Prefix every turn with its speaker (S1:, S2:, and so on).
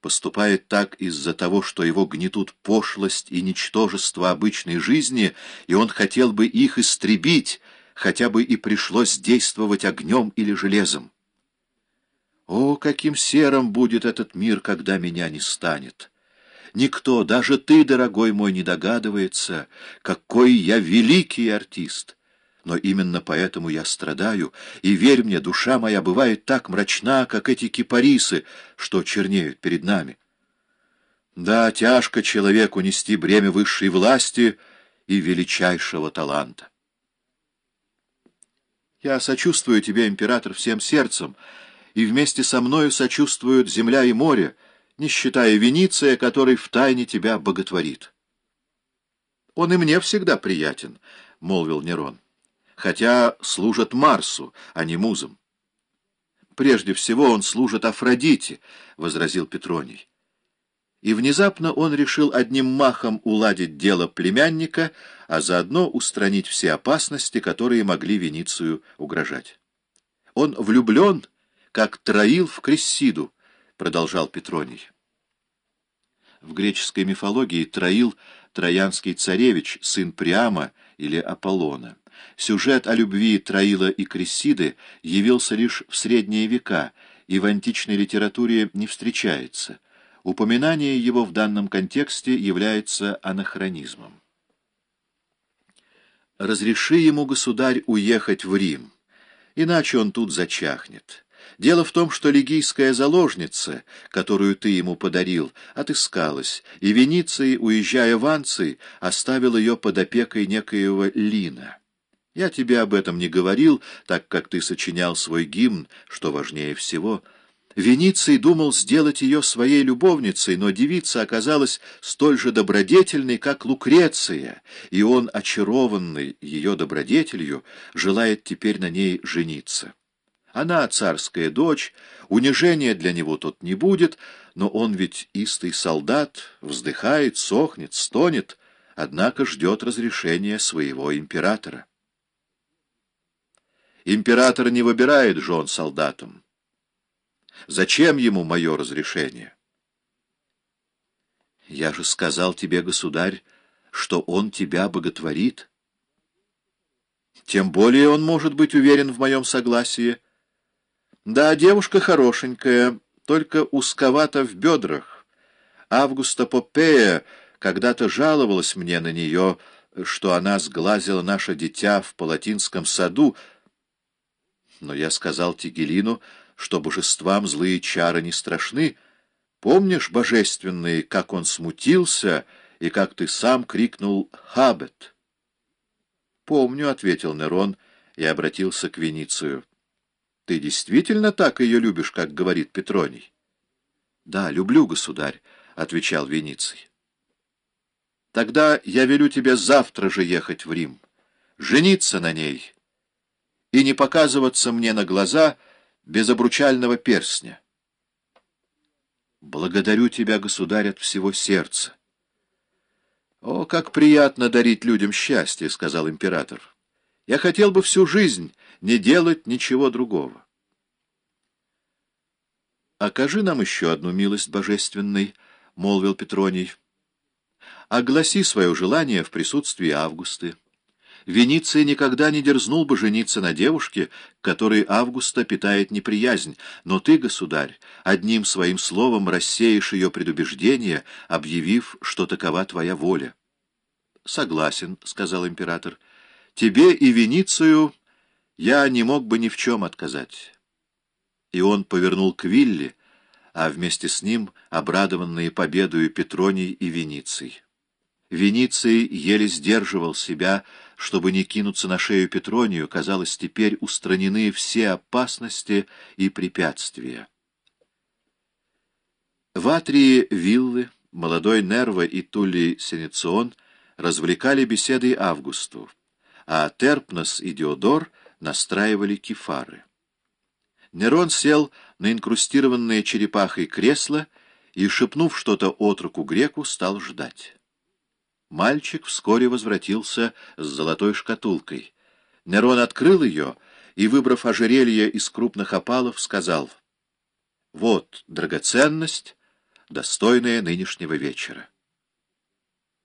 S1: поступает так из-за того, что его гнетут пошлость и ничтожество обычной жизни, и он хотел бы их истребить, хотя бы и пришлось действовать огнем или железом. О, каким серым будет этот мир, когда меня не станет! Никто, даже ты, дорогой мой, не догадывается, какой я великий артист. Но именно поэтому я страдаю, и, верь мне, душа моя бывает так мрачна, как эти кипарисы, что чернеют перед нами. Да, тяжко человеку нести бремя высшей власти и величайшего таланта. Я сочувствую тебе, император, всем сердцем, и вместе со мною сочувствуют земля и море, не считая Вениция, который втайне тебя боготворит. — Он и мне всегда приятен, — молвил Нерон хотя служат Марсу, а не музам. «Прежде всего он служит Афродите», — возразил Петроний. И внезапно он решил одним махом уладить дело племянника, а заодно устранить все опасности, которые могли Веницию угрожать. «Он влюблен, как Троил в Крессиду», — продолжал Петроний. В греческой мифологии Троил — троянский царевич, сын Приама или Аполлона. Сюжет о любви Троила и Крессиды явился лишь в средние века и в античной литературе не встречается. Упоминание его в данном контексте является анахронизмом. «Разреши ему, государь, уехать в Рим, иначе он тут зачахнет». Дело в том, что лигийская заложница, которую ты ему подарил, отыскалась, и Вениций, уезжая в Анций, оставил ее под опекой некоего Лина. Я тебе об этом не говорил, так как ты сочинял свой гимн, что важнее всего. Вениций думал сделать ее своей любовницей, но девица оказалась столь же добродетельной, как Лукреция, и он, очарованный ее добродетелью, желает теперь на ней жениться. Она царская дочь, унижения для него тут не будет, но он ведь истый солдат, вздыхает, сохнет, стонет, однако ждет разрешения своего императора. Император не выбирает жен солдатам. Зачем ему мое разрешение? Я же сказал тебе, государь, что он тебя боготворит. Тем более он может быть уверен в моем согласии. Да, девушка хорошенькая, только узковата в бедрах. Августа Попея когда-то жаловалась мне на нее, что она сглазила наше дитя в Палатинском саду, но я сказал Тигелину, что божествам злые чары не страшны. Помнишь, божественный, как он смутился и как ты сам крикнул «Хабет»? «Помню», — ответил Нерон и обратился к Веницию. «Ты действительно так ее любишь, как говорит Петроний?» «Да, люблю, государь», — отвечал Вениций. «Тогда я велю тебе завтра же ехать в Рим, жениться на ней» и не показываться мне на глаза без обручального перстня. Благодарю тебя, государь, от всего сердца. О, как приятно дарить людям счастье, — сказал император. Я хотел бы всю жизнь не делать ничего другого. «Окажи нам еще одну милость божественной», — молвил Петроний. «Огласи свое желание в присутствии Августы». Венеция никогда не дерзнул бы жениться на девушке, которой Августа питает неприязнь, но ты, государь, одним своим словом рассеешь ее предубеждение, объявив, что такова твоя воля. — Согласен, — сказал император. — Тебе и Веницию я не мог бы ни в чем отказать. И он повернул к Вилле, а вместе с ним обрадованные победою Петроний и Вениций. Вениций еле сдерживал себя, чтобы не кинуться на шею Петронию, казалось, теперь устранены все опасности и препятствия. В атрии виллы молодой Нерва и Тулли Сенецион развлекали беседой Августу, а Терпнос и Диодор настраивали кефары. Нерон сел на инкрустированное черепахой кресло и, шепнув что-то отроку греку, стал ждать. Мальчик вскоре возвратился с золотой шкатулкой. Нерон открыл ее и, выбрав ожерелье из крупных опалов, сказал, «Вот драгоценность, достойное нынешнего вечера.